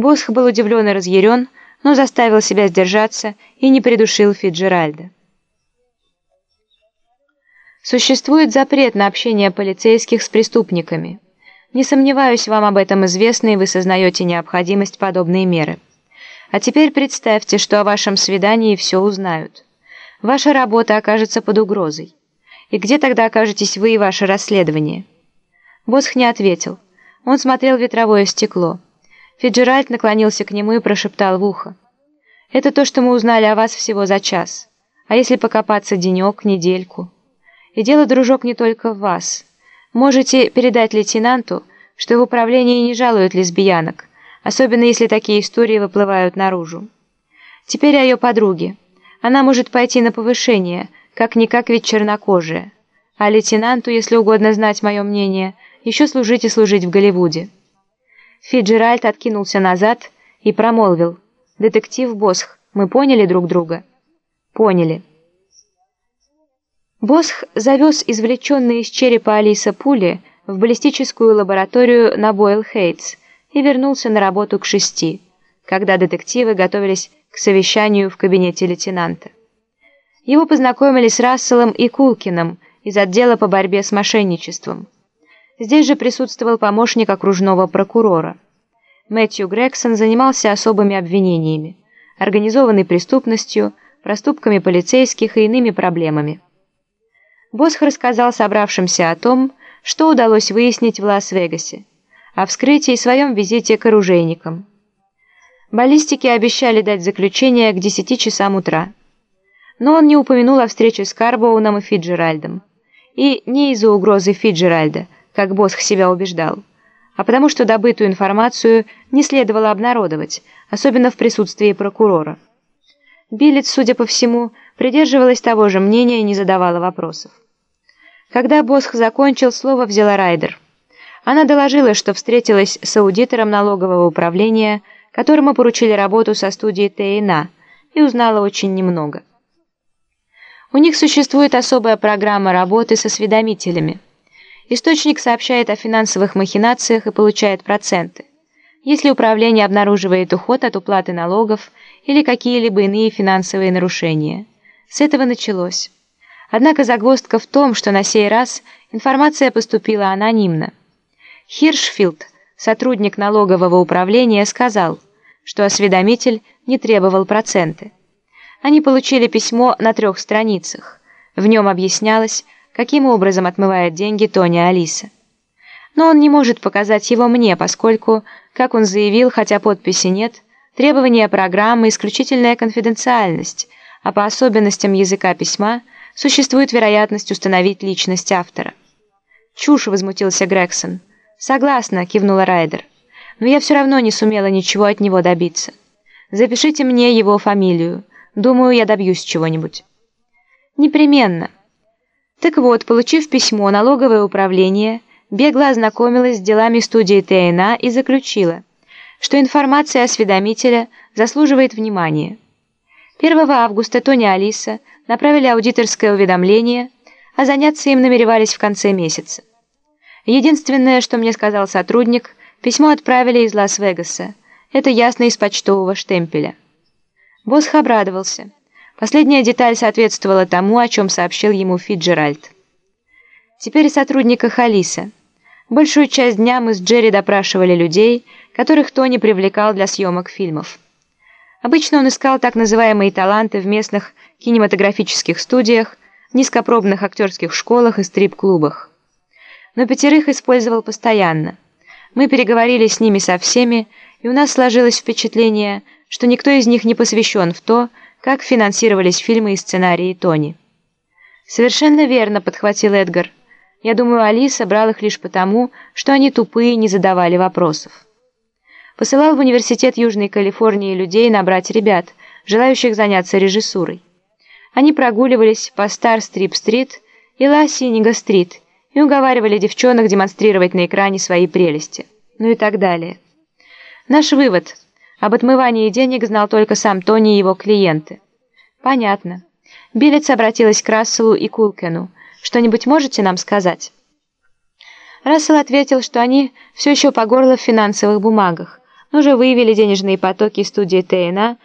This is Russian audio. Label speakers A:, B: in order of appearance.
A: Босх был удивлен и разъярен, но заставил себя сдержаться и не придушил Фиджеральда. Существует запрет на общение полицейских с преступниками. Не сомневаюсь, вам об этом известно, и вы сознаете необходимость подобной меры. А теперь представьте, что о вашем свидании все узнают. Ваша работа окажется под угрозой. И где тогда окажетесь вы и ваше расследование? Босх не ответил. Он смотрел ветровое стекло. Фиджеральд наклонился к нему и прошептал в ухо. «Это то, что мы узнали о вас всего за час. А если покопаться денек, недельку?» И дело, дружок, не только в вас. Можете передать лейтенанту, что в управлении не жалуют лесбиянок, особенно если такие истории выплывают наружу. Теперь о ее подруге. Она может пойти на повышение, как-никак ведь чернокожая. А лейтенанту, если угодно знать мое мнение, еще служить и служить в Голливуде. Фиджеральд откинулся назад и промолвил. «Детектив Босх, мы поняли друг друга?» «Поняли». Босх завез извлеченные из черепа Алиса пули в баллистическую лабораторию на Бойл-Хейтс и вернулся на работу к шести, когда детективы готовились к совещанию в кабинете лейтенанта. Его познакомили с Расселом и Кулкиным из отдела по борьбе с мошенничеством. Здесь же присутствовал помощник окружного прокурора. Мэтью Грегсон занимался особыми обвинениями, организованной преступностью, проступками полицейских и иными проблемами. Босх рассказал собравшимся о том, что удалось выяснить в Лас-Вегасе, о вскрытии и своем визите к оружейникам. Баллистики обещали дать заключение к 10 часам утра. Но он не упомянул о встрече с Карбоуном и Фиджеральдом. И не из-за угрозы Фиджеральда, как Босх себя убеждал, а потому что добытую информацию не следовало обнародовать, особенно в присутствии прокурора. Билец, судя по всему, придерживалась того же мнения и не задавала вопросов. Когда Босх закончил, слово взяла Райдер. Она доложила, что встретилась с аудитором налогового управления, которому поручили работу со студией ТНА, и узнала очень немного. У них существует особая программа работы со осведомителями. Источник сообщает о финансовых махинациях и получает проценты. Если управление обнаруживает уход от уплаты налогов или какие-либо иные финансовые нарушения. С этого началось. Однако загвоздка в том, что на сей раз информация поступила анонимно. Хиршфилд, сотрудник налогового управления, сказал, что осведомитель не требовал проценты. Они получили письмо на трех страницах. В нем объяснялось, каким образом отмывает деньги Тони Алиса. Но он не может показать его мне, поскольку, как он заявил, хотя подписи нет, требования программы – исключительная конфиденциальность, а по особенностям языка письма – существует вероятность установить личность автора. «Чушь!» — возмутился Грегсон. «Согласна», — кивнула Райдер. «Но я все равно не сумела ничего от него добиться. Запишите мне его фамилию. Думаю, я добьюсь чего-нибудь». «Непременно». Так вот, получив письмо, налоговое управление бегло ознакомилась с делами студии ТНА и заключила, что информация осведомителя заслуживает внимания. 1 августа Тони Алиса направили аудиторское уведомление, а заняться им намеревались в конце месяца. Единственное, что мне сказал сотрудник, письмо отправили из Лас-Вегаса. Это ясно из почтового штемпеля. Босх обрадовался. Последняя деталь соответствовала тому, о чем сообщил ему Фиджеральд. Теперь о сотрудниках Алиса. Большую часть дня мы с Джерри допрашивали людей, которых Тони привлекал для съемок фильмов. Обычно он искал так называемые таланты в местных кинематографических студиях, низкопробных актерских школах и стрип-клубах. Но пятерых использовал постоянно. Мы переговорили с ними со всеми, и у нас сложилось впечатление, что никто из них не посвящен в то, как финансировались фильмы и сценарии Тони. «Совершенно верно», — подхватил Эдгар. «Я думаю, Алиса брал их лишь потому, что они тупые и не задавали вопросов». Посылал в университет Южной Калифорнии людей набрать ребят, желающих заняться режиссурой. Они прогуливались по Стар-Стрип-стрит и Ла-Синига-стрит и уговаривали девчонок демонстрировать на экране свои прелести. Ну и так далее. Наш вывод. Об отмывании денег знал только сам Тони и его клиенты. Понятно. Билец обратилась к Расселу и Кулкену. «Что-нибудь можете нам сказать?» Рассел ответил, что они все еще по горло в финансовых бумагах, но уже выявили денежные потоки студии ТНА,